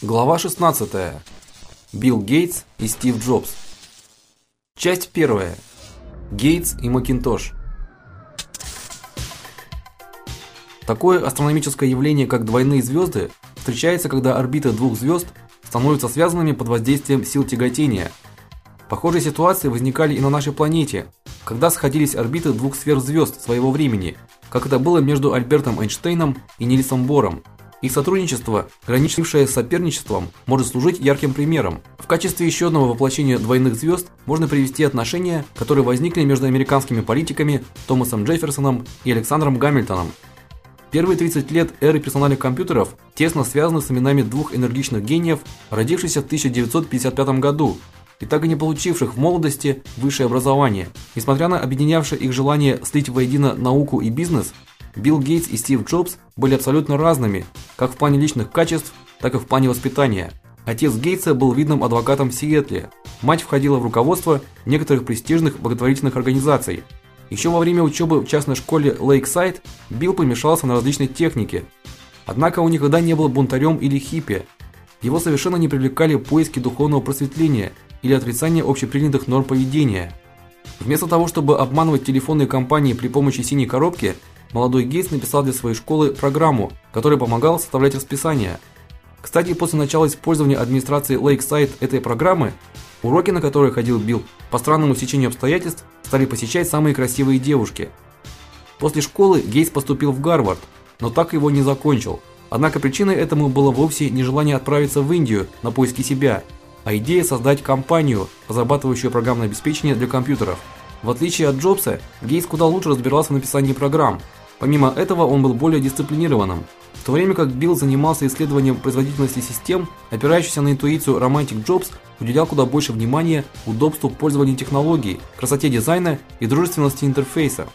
Глава 16. Билл Гейтс и Стив Джобс. Часть 1. Гейтс и Макинтош. Такое астрономическое явление, как двойные звезды, встречается, когда орбиты двух звезд становятся связанными под воздействием сил тяготения. Похожие ситуации возникали и на нашей планете, когда сходились орбиты двух сверхзвезд своего времени, как это было между Альбертом Эйнштейном и Нильсом Бором. Их сотрудничество, граничившее с соперничеством, может служить ярким примером. В качестве еще одного воплощения двойных звезд можно привести отношения, которые возникли между американскими политиками Томасом Джефферсоном и Александром Гамильтоном. Первые 30 лет эры персональных компьютеров тесно связаны с именами двух энергичных гениев, родившихся в 1955 году и так и не получивших в молодости высшее образование. Несмотря на объединявшее их желание слить воедино науку и бизнес, Билл Гейтс и Стив Джобс были абсолютно разными, как в плане личных качеств, так и в плане воспитания. Отец Гейтса был видным адвокатом в Сиэтле. Мать входила в руководство некоторых престижных благотворительных организаций. Еще во время учебы в частной школе Лейксайд Билл помешался на различной технике. Однако он никогда не был бунтарем или хиппи. Его совершенно не привлекали поиски духовного просветления или отрицание общепринятых норм поведения. Вместо того, чтобы обманывать телефонные компании при помощи синей коробки, молодой Гейтс написал для своей школы программу, которая помогала составлять расписание. Кстати, после начала использования администрации Lakeside этой программы, уроки, на которые ходил Билл, по странному стечению обстоятельств стали посещать самые красивые девушки. После школы Гейтс поступил в Гарвард, но так его не закончил. Однако причиной этому было вовсе не желание отправиться в Индию на поиски себя, а идея создать компанию, разрабатывающую программное обеспечение для компьютеров. В отличие от Джобса, Гейтс куда лучше разбирался в написании программ, Помимо этого, он был более дисциплинированным. В то время как Билл занимался исследованием производительности систем, опирающийся на интуицию романтик Джобс уделял куда больше внимания удобству пользования технологией, красоте дизайна и дружественности интерфейса.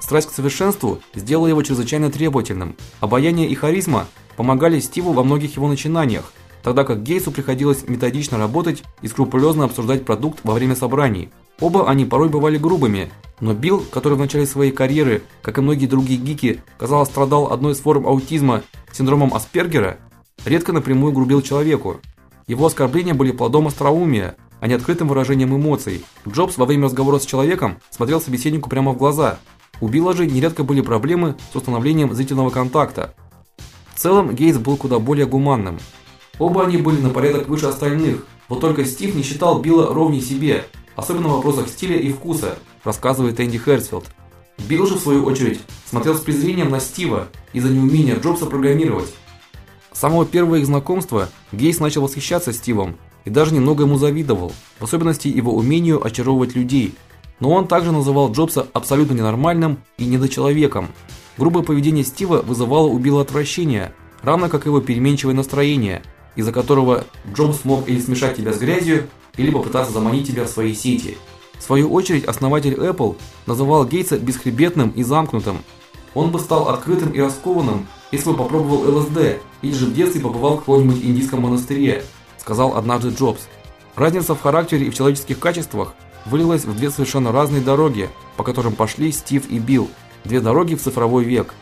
Страсть к совершенству сделала его чрезвычайно требовательным. Обаяние и харизма помогали Стиву во многих его начинаниях, тогда как Гейтсу приходилось методично работать и скрупулезно обсуждать продукт во время собраний. Оба они порой бывали грубыми, но Билл, который в начале своей карьеры, как и многие другие гики, казалось, страдал одной из форм аутизма, синдромом Аспергера, редко напрямую грубил человеку. Его оскорбления были плодом остроумия, а не открытым выражением эмоций. Джобс во время разговора с человеком смотрел собеседнику прямо в глаза. У Билла же нередко были проблемы с установлением зрительного контакта. В целом Гейтс был куда более гуманным. Оба они были на порядок выше остальных, вот только Стив не считал Билла ровней себе, особенно в вопросах стиля и вкуса, рассказывает Энди Херцфилд. Билл же в свою очередь смотрел с презрением на Стива из-за неумения Джобса программировать. С самого первого их знакомства Гейс начал восхищаться Стивом и даже немного ему завидовал, в особенности его умению очаровывать людей. Но он также называл Джобса абсолютно ненормальным и недочеловеком. Грубое поведение Стива вызывало у Билла отвращение, равно как его переменчивое настроение, из-за которого Джобс мог или смешать тебя с грязью, или попытаться заманить тебя в свои сети. В свою очередь, основатель Apple называл Гейтса бесхребетным и замкнутым. Он бы стал открытым и раскованным, если бы попробовал ЛСД или же в детстве побывал в каком-нибудь индийском монастыре, сказал однажды Джобс. Разница в характере и в человеческих качествах вылилась в две совершенно разные дороги, по которым пошли Стив и Билл. Две дороги в цифровой век.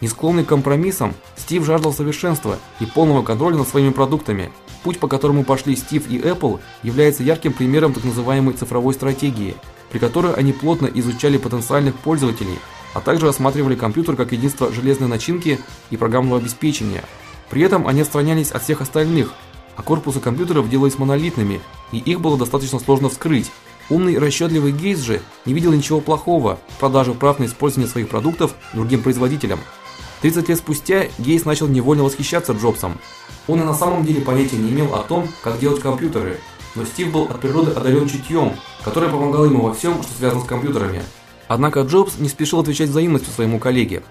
Не склонный к компромиссам, Стив жаждал совершенства и полного контроля над своими продуктами. Путь, по которому пошли Стив и Apple, является ярким примером так называемой цифровой стратегии, при которой они плотно изучали потенциальных пользователей, а также рассматривали компьютер как единство железной начинки и программного обеспечения. При этом они отстранялись от всех остальных, а корпусы компьютеров делались монолитными, и их было достаточно сложно вскрыть. Умный и расчетливый Гейтс же не видел ничего плохого в продаже прав на использование своих продуктов другим производителям. 30 лет спустя Гейс начал невольно восхищаться Джобсом. Он и на самом деле понятия не имел о том, как делать компьютеры, но Стив был от природы одарен чутьем, которое помогало ему во всем, что связано с компьютерами. Однако Джобс не спешил отвечать взаимностью своему коллеге.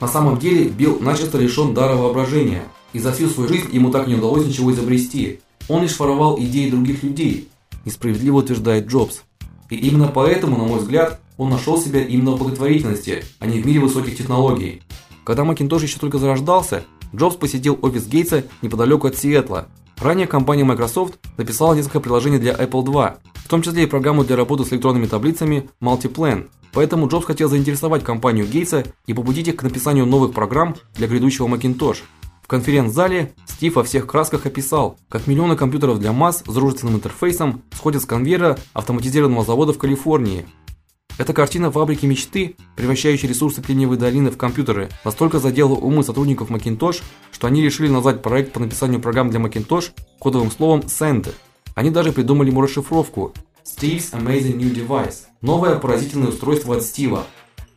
На самом деле Билл начисто лишен дара воображения, и за всю свою жизнь ему так не удалось ничего изобрести. Он лишь воровал идеи других людей, несправедливо утверждает Джобс. И именно поэтому, на мой взгляд, он нашел себя именно в благотворительности, а не в мире высоких технологий. Когда Macintosh еще только зарождался, Джобс посетил офис Гейтса неподалеку от Сиэтла. Ранее компания Microsoft написала несколько приложений для Apple II, в том числе и программу для работы с электронными таблицами Multiplan. Поэтому Джобс хотел заинтересовать компанию Гейтса и побудить их к написанию новых программ для грядущего Macintosh. В конференц-зале Стив во всех красках описал, как миллионы компьютеров для масс с дружественным интерфейсом сходят с конвейера автоматизированного завода в Калифорнии. Эта картина фабрики мечты, превращающей ресурсы Кремниевой долины в компьютеры, настолько задела умы сотрудников Macintosh, что они решили назвать проект по написанию программ для Macintosh кодовым словом Send. Они даже придумали ему расшифровку Steve's Amazing New Device новое поразительное устройство от Стива.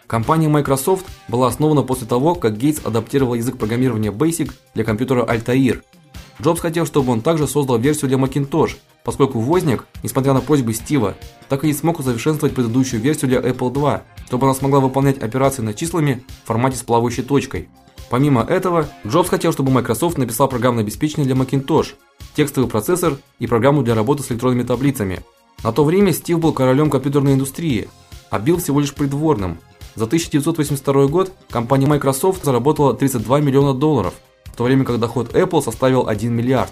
Компания Microsoft была основана после того, как Гейтс адаптировал язык программирования Basic для компьютера Altair. Джобс хотел, чтобы он также создал версию для Macintosh, поскольку Возняк, несмотря на просьбы Стива, так и не смог усовершенствовать предыдущую версию для Apple II, чтобы она смогла выполнять операции над числами в формате с плавающей точкой. Помимо этого, Джобс хотел, чтобы Microsoft написал программное обеспечение для Macintosh, текстовый процессор и программу для работы с электронными таблицами. На то время Стив был королем компьютерной индустрии, а Билл всего лишь придворным. За 1982 год компания Microsoft заработала 32 миллиона долларов, в то время как доход Apple составил 1 миллиард.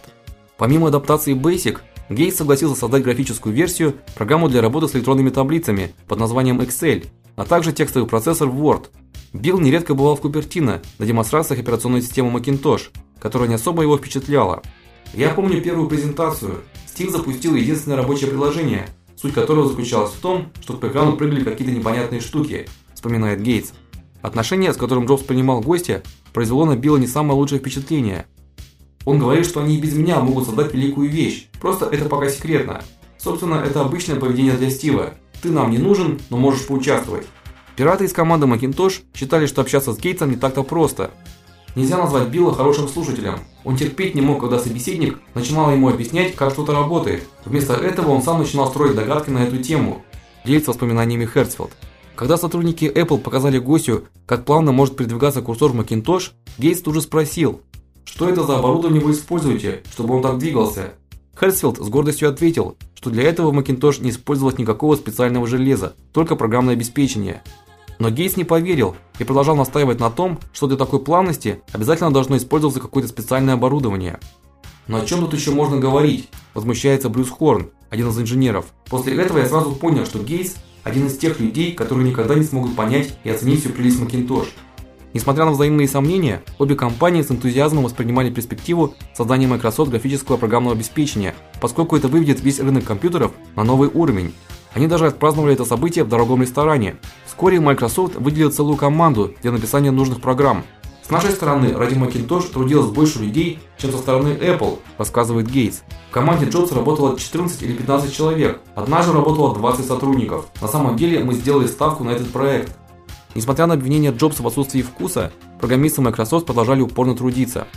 Помимо адаптации Basic, Гейтс согласился создать графическую версию, программу для работы с электронными таблицами под названием Excel, а также текстовый процессор Word. Билл нередко бывал в Купертино на демонстрациях операционной системы Macintosh, которая не особо его впечатляла. Я помню первую презентацию. Стив запустил единственное рабочее приложение, суть которого заключалась в том, что по экрану прыгали какие-то непонятные штуки, вспоминает Гейтс. Отношение, с которым Джобс принимал гостя, произвело на Билла не самое лучшее впечатление. Он говорит, что они без меня могут создать великую вещь. Просто это пока секретно. Собственно, это обычное поведение для Стива. Ты нам не нужен, но можешь поучаствовать. Пираты из команды Macintosh считали, что общаться с Гейтсом не так-то просто. Нельзя назвать Билла хорошим слушателем. Он терпеть не мог, когда собеседник начинал ему объяснять, как что-то работает. Вместо этого он сам начинал строить догадки на эту тему. Делится воспоминаниями Херцфилд. Когда сотрудники Apple показали гостю, как плавно может передвигаться курсор в Macintosh, Гейтс тут же спросил: "Что это за оборудование вы используете, чтобы он так двигался?" Херцфилд с гордостью ответил, что для этого в Macintosh не использовалось никакого специального железа, только программное обеспечение. Но Гейтс не поверил и продолжал настаивать на том, что для такой плавности обязательно должно использоваться какое-то специальное оборудование. Но о чем тут еще можно говорить? возмущается Брюс Хорн, один из инженеров. После этого я сразу понял, что Гейтс один из тех людей, которые никогда не смогут понять и оценить всю прелесть Macintosh. Несмотря на взаимные сомнения, обе компании с энтузиазмом воспринимали перспективу создания Microsoft графического программного обеспечения, поскольку это выведет весь рынок компьютеров на новый уровень. Они даже отпраздновали это событие в дорогом ресторане. Вскоре Microsoft выделил целую команду для написания нужных программ. С нашей стороны ради Macintosh трудилось больше людей, чем со стороны Apple, рассказывает Гейтс. В команде Джобса работало 14 или 15 человек. Одна же работало 20 сотрудников. На самом деле мы сделали ставку на этот проект. Несмотря на обвинения Джобса в отсутствии вкуса, программисты Microsoft продолжали упорно трудиться.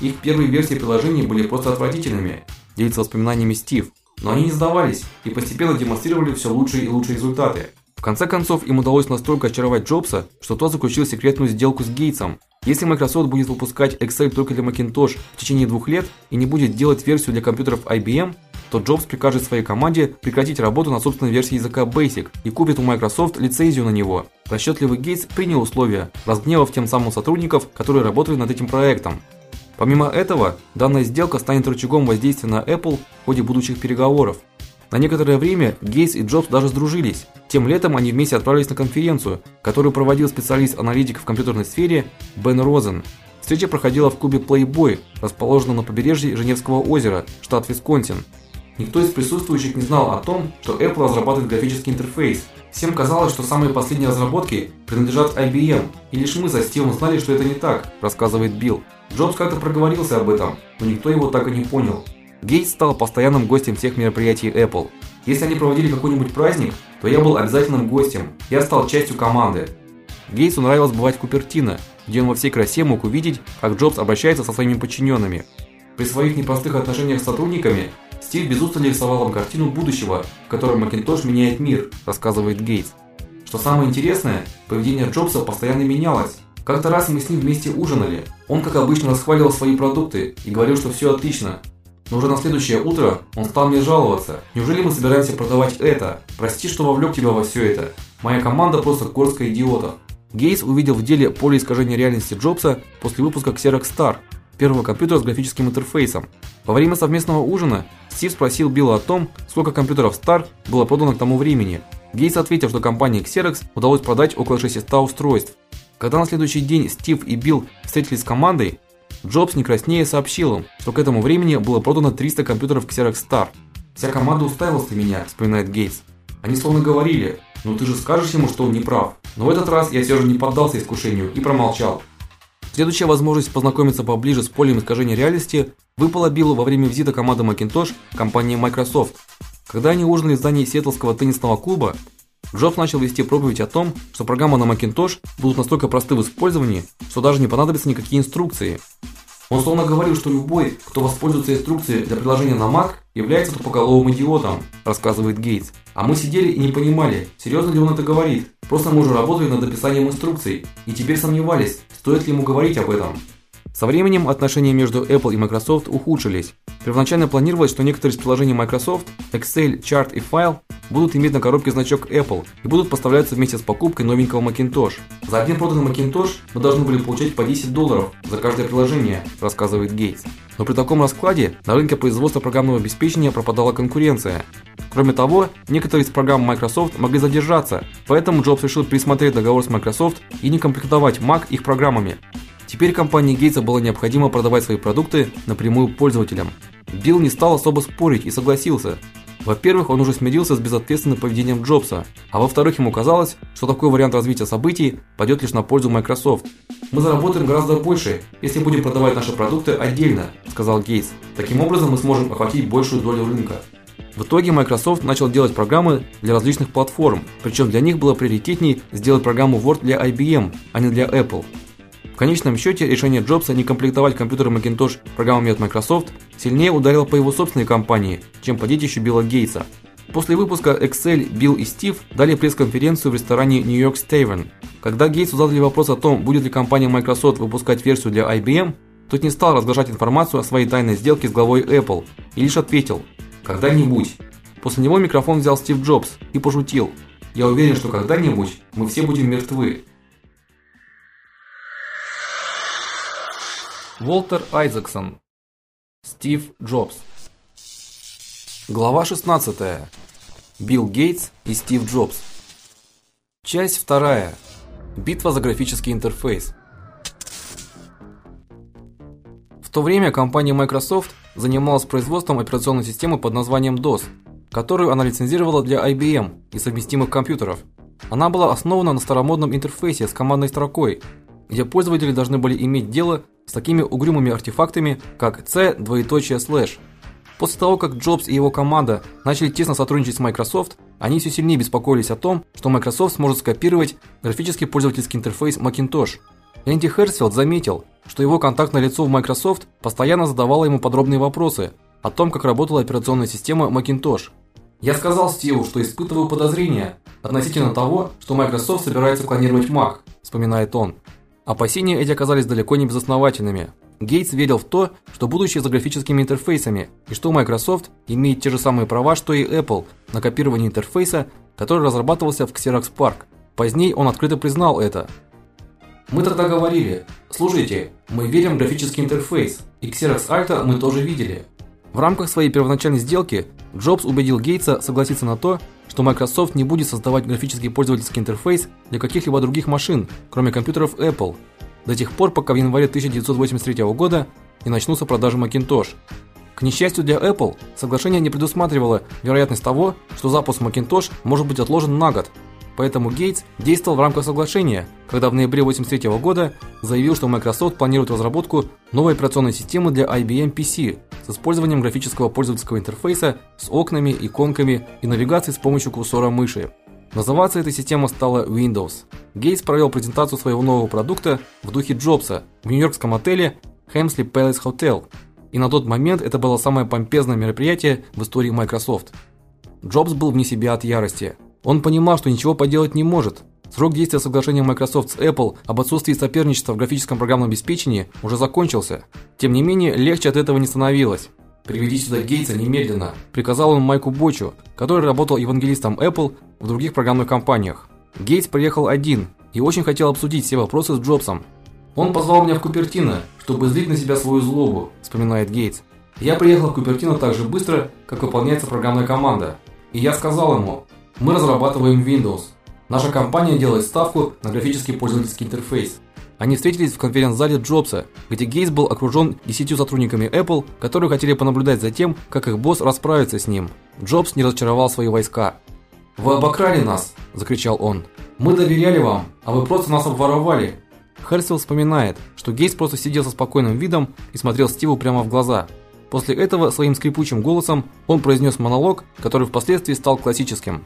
Их первые версии приложений были просто отвратительными, делится воспоминаниями Стив. Но они не сдавались и постепенно демонстрировали все лучшие и лучшие результаты. В конце концов, им удалось настолько очаровать Джобса, что тот заключил секретную сделку с Гейтсом. Если Microsoft будет выпускать Excel только для Macintosh в течение двух лет и не будет делать версию для компьютеров IBM, то Джобс прикажет своей команде прекратить работу над собственной версией языка Basic и купит у Microsoft лицензию на него. Расчетливый Гейтс принял условия, разгневав тем самым сотрудников, которые работали над этим проектом. Помимо этого, данная сделка станет рычагом воздействия на Apple в ходе будущих переговоров. На некоторое время Гейтс и Джобс даже сдружились. Тем летом они вместе отправились на конференцию, которую проводил специалист-аналитик в компьютерной сфере Бен Розен. Встреча проходила в клубе Playboy, расположенном на побережье Женевского озера, штат Висконсин. Никто из присутствующих не знал о том, что Apple разрабатывает графический интерфейс. Всем казалось, что самые последние разработки принадлежат IBM, и лишь мы за Стивом знали, что это не так, рассказывает Билл. Джобс как-то проговорился об этом, но никто его так и не понял. Гейтс стал постоянным гостем всех мероприятий Apple. Если они проводили какой-нибудь праздник, то я был обязательным гостем. Я стал частью команды. Гейтсу нравилось бывать в Купертино, где он во всей красе мог увидеть, как Джобс обращается со своими подчиненными. При своих непростых отношениях с сотрудниками Стив без устали рисовал им картину будущего, в котором Macintosh меняет мир, рассказывает Гейтс. Что самое интересное, поведение Джобса постоянно менялось. Как-то раз мы с ним вместе ужинали. Он, как обычно, расхваливал свои продукты и говорил, что все отлично. Но уже на следующее утро он стал мне жаловаться. Неужели мы собираемся продавать это? Прости, что вовлек тебя во все это. Моя команда просто горстка идиотов. Гейтс увидел в деле поле искажения реальности Джобса после выпуска Xerox Star, первого компьютера с графическим интерфейсом. Во время совместного ужина Стив спросил Билла о том, сколько компьютеров Star было продано к тому времени. Гейтс ответил, что компании Xerox удалось продать около 600 устройств. Когда на следующий день Стив и Билл встретились с командой, Джобс не краснея сообщил им, что к этому времени было продано 300 компьютеров Xerox Star. Вся команда уставилась на меня, вспоминает Гейтс. Они словно говорили: "Ну ты же скажешь ему, что он не прав". Но в этот раз я все же не поддался искушению и промолчал. Следующая возможность познакомиться поближе с полем искажения реальности выпала Биллу во время визита команды Macintosh компании Microsoft. Когда они ужинали в здании Сиэтлского теннисного клуба, Джобс начал вести проповедь о том, что программы на Macintosh будут настолько просты в использовании, что даже не понадобятся никакие инструкции. Он словно говорил, что любой, кто воспользуется инструкцией для приложения на Mac, является тупоголовым идиотом, рассказывает Гейтс. А мы сидели и не понимали, серьезно ли он это говорит. Просто мы уже работали над написанием инструкций и теперь сомневались, стоит ли ему говорить об этом. Со временем отношения между Apple и Microsoft ухудшились. Первоначально планировалось, что некоторые из приложений Microsoft, Excel, Chart и File будут иметь на коробке значок Apple и будут поставляться вместе с покупкой новенького Macintosh. За один проданный Macintosh мы должны были получать по 10 долларов за каждое приложение, рассказывает Гейтс. Но при таком раскладе на рынке производства программного обеспечения пропадала конкуренция. Кроме того, некоторые из программ Microsoft могли задержаться, поэтому Джобс решил пересмотреть договор с Microsoft и не комплектовать Mac их программами. Теперь компании Гейтса было необходимо продавать свои продукты напрямую пользователям. Билл не стал особо спорить и согласился. Во-первых, он уже смирился с безответственным поведением Джобса, а во-вторых, ему казалось, что такой вариант развития событий пойдет лишь на пользу Microsoft. Мы заработаем гораздо больше, если будем продавать наши продукты отдельно, сказал Гейтс. Таким образом мы сможем охватить большую долю рынка. В итоге Microsoft начал делать программы для различных платформ, причем для них было приоритетней сделать программу Word для IBM, а не для Apple. Конечном счете решение Джобса не комплектовать компьютеры Macintosh программами от Microsoft сильнее ударило по его собственной компании, чем по детищу Билла Гейтса. После выпуска Excel Билл и Стив дали пресс-конференцию в ресторане New York Tavern. Когда Гейтсу задали вопрос о том, будет ли компания Microsoft выпускать версию для IBM, тот не стал разглашать информацию о своей тайной сделке с главой Apple и лишь ответил: "Когда-нибудь". После него микрофон взял Стив Джобс и пошутил: "Я уверен, что когда-нибудь мы все будем мертвы". Волтер Айзексон. Стив Джобс. Глава 16. Билл Гейтс и Стив Джобс. Часть 2. Битва за графический интерфейс. В то время компания Microsoft занималась производством операционной системы под названием DOS, которую она лицензировала для IBM и совместимых компьютеров. Она была основана на старомодном интерфейсе с командной строкой, где пользователи должны были иметь дело с такими угрюмыми артефактами, как C двоеточие слэш. После того, как Джобс и его команда начали тесно сотрудничать с Microsoft, они все сильнее беспокоились о том, что Microsoft сможет скопировать графический пользовательский интерфейс Macintosh. Энди Херсфилд заметил, что его контактное лицо в Microsoft постоянно задавало ему подробные вопросы о том, как работала операционная система Macintosh. Я сказал Стиву, что испытываю подозрения относительно того, что Microsoft собирается клонировать Mac, вспоминает он. Опасения эти оказались далеко не безосновательными. Гейтс верил в то, что будущее за графическими интерфейсами и что Microsoft имеет те же самые права, что и Apple на копирование интерфейса, который разрабатывался в Xerox PARC. Позднее он открыто признал это. Мы тогда говорили: "Слушайте, мы верим в графический интерфейс, и Xerox Alta мы тоже видели". В рамках своей первоначальной сделки Джобс убедил Гейтса согласиться на то, что Microsoft не будет создавать графический пользовательский интерфейс для каких-либо других машин, кроме компьютеров Apple, до тех пор, пока в январе 1983 года не начнутся продажи Macintosh. К несчастью для Apple, соглашение не предусматривало вероятность того, что запуск Macintosh может быть отложен на год. Поэтому Гейтс действовал в рамках соглашения, когда в ноябре 1983 года заявил, что Microsoft планирует разработку новой операционной системы для IBM PC с использованием графического пользовательского интерфейса с окнами, иконками и навигацией с помощью курсора мыши. Называться эта система стала Windows. Гейтс провел презентацию своего нового продукта в духе Джобса в нью-йоркском отеле Hemsley Palace Hotel. И на тот момент это было самое помпезное мероприятие в истории Microsoft. Джобс был вне себя от ярости. Он понимал, что ничего поделать не может. Срок действия соглашения Microsoft с Apple об отсутствии соперничества в графическом программном обеспечении уже закончился. Тем не менее, легче от этого не становилось. Приведи сюда Гейтса немедленно, приказал он Майку Бочу, который работал евангелистом Apple в других программных компаниях. Гейтс приехал один и очень хотел обсудить все вопросы с Джобсом. Он позвал меня в Купертино, чтобы злить на себя свою злобу, вспоминает Гейтс. Я приехал в Купертино так же быстро, как выполняется программная команда. И я сказал ему: "Мы разрабатываем Windows. Наша компания делает ставку на графический пользовательский интерфейс. Они встретились в конференц-зале Джобса, где Гейтс был окружен десятью сотрудниками Apple, которые хотели понаблюдать за тем, как их босс расправится с ним. Джобс не разочаровал свои войска. "Вы обокрали нас", закричал он. "Мы доверяли вам, а вы просто нас обворовали". Херсел вспоминает, что Гейтс просто сидел со спокойным видом и смотрел Стиву прямо в глаза. После этого своим скрипучим голосом он произнес монолог, который впоследствии стал классическим.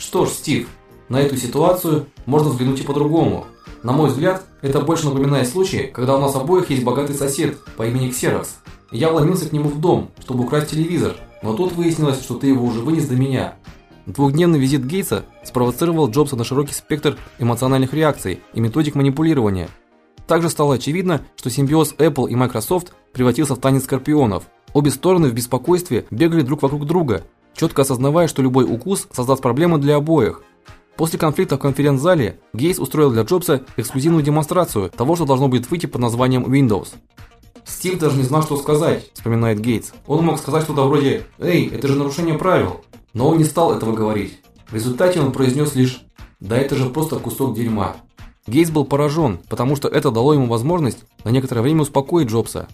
Что ж, Стив, на эту ситуацию можно взглянуть и по-другому. На мой взгляд, это больше напоминает случай, когда у нас обоих есть богатый сосед по имени Ксерокс. Я вломился к нему в дом, чтобы украсть телевизор, но тут выяснилось, что ты его уже вынес до меня. Двухдневный визит Гейтса спровоцировал Джобса на широкий спектр эмоциональных реакций и методик манипулирования. Также стало очевидно, что симбиоз Apple и Microsoft превратился в танец скорпионов. Обе стороны в беспокойстве бегали друг вокруг друга, четко осознавая, что любой укус создаст проблемы для обоих. После конфликта в конференц-зале Гейтс устроил для Джобса эксклюзивную демонстрацию того, что должно будет выйти под названием Windows. Стив даже не знал, что сказать, вспоминает Гейтс. Он мог сказать что-то вроде: "Эй, это же нарушение правил". Но он не стал этого говорить. В результате он произнес лишь: "Да это же просто кусок дерьма". Гейтс был поражен, потому что это дало ему возможность на некоторое время успокоить Джобса.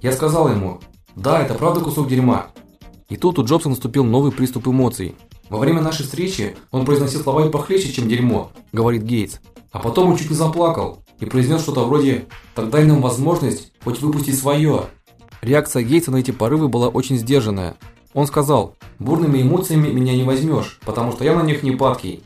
Я сказал ему: "Да, это правда кусок дерьма". И тут у Джобса наступил новый приступ эмоций. Во время нашей встречи он произносил слова и похлеще, чем дерьмо, говорит Гейтс. А потом он чуть не заплакал и произнес что-то вроде: "Так дай нам возможность хоть выпустить свое». Реакция Гейтса на эти порывы была очень сдержанная. Он сказал: "Бурными эмоциями меня не возьмешь, потому что я на них не падкий.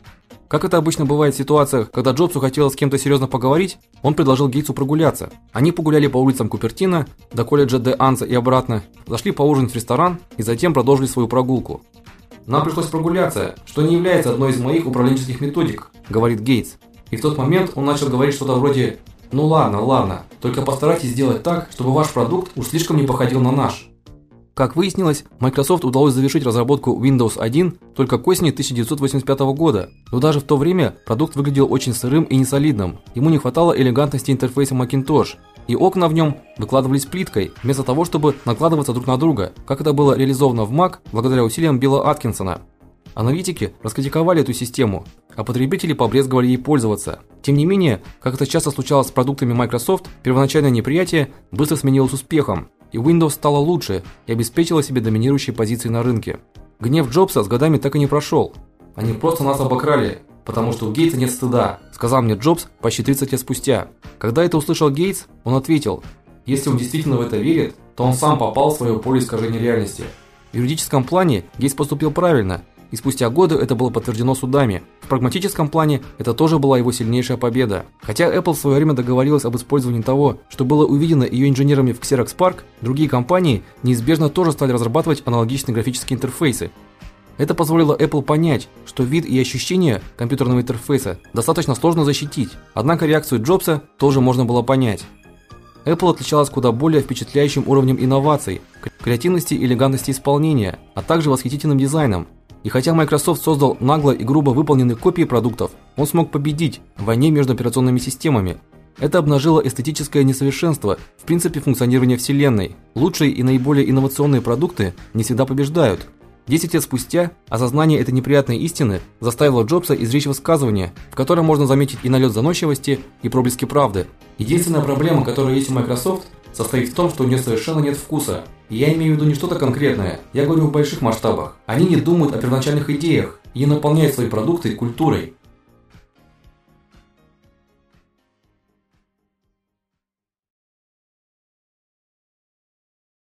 Как это обычно бывает в ситуациях, когда Джобсу хотелось с кем-то серьезно поговорить, он предложил Гейтсу прогуляться. Они погуляли по улицам Купертино до колледжа де Анса и обратно, зашли поужинать в ресторан и затем продолжили свою прогулку. Нам пришлось прогуляться, что не является одной из моих управленческих методик, говорит Гейтс. И в тот момент он начал говорить что-то вроде: "Ну ладно, ладно, только постарайтесь сделать так, чтобы ваш продукт уж слишком не походил на наш". Как выяснилось, Microsoft удалось завершить разработку Windows 1 только к осени 1985 года. Но даже в то время продукт выглядел очень сырым и несолидным. Ему не хватало элегантности интерфейса Macintosh, и окна в нем выкладывались плиткой, вместо того, чтобы накладываться друг на друга, как это было реализовано в Mac благодаря усилиям Билла Аткинсона. Аналитики раскритиковали эту систему, а потребители побрезговали ей пользоваться. Тем не менее, как это часто случалось с продуктами Microsoft, первоначальное неприятие быстро сменилось успехом, и Windows стала лучше и обеспечила себе доминирующие позиции на рынке. Гнев Джобса с годами так и не прошел. Они просто нас обокрали, потому что у Гейтса нет стыда, сказал мне Джобс почти 30 лет спустя. Когда это услышал Гейтс, он ответил: "Если он действительно в это верит, то он сам попал в свое поле искажения реальности". В юридическом плане Гейтс поступил правильно, и спустя годы это было подтверждено судами. В прагматическом плане это тоже была его сильнейшая победа. Хотя Apple в свое время договорилась об использовании того, что было увидено ее инженерами в Xerox PARC, другие компании неизбежно тоже стали разрабатывать аналогичные графические интерфейсы. Это позволило Apple понять, что вид и ощущения компьютерного интерфейса достаточно сложно защитить. Однако реакцию Джобса тоже можно было понять. Apple отличалась куда более впечатляющим уровнем инноваций, креативности и элегантности исполнения, а также восхитительным дизайном, и хотя Microsoft создал нагло и грубо выполненные копии продуктов, он смог победить в войне между операционными системами. Это обнажило эстетическое несовершенство в принципе функционирования вселенной. Лучшие и наиболее инновационные продукты не всегда побеждают. Десять лет спустя осознание этой неприятной истины заставило Джобса изречь высказывание, в котором можно заметить и налет заносчивости, и проблески правды. Единственная проблема, которая есть у Microsoft, состоит в том, что у нее совершенно нет вкуса. И я имею в виду не что-то конкретное, я говорю в больших масштабах. Они не думают о первоначальных идеях и не наполняют свои продукты культурой.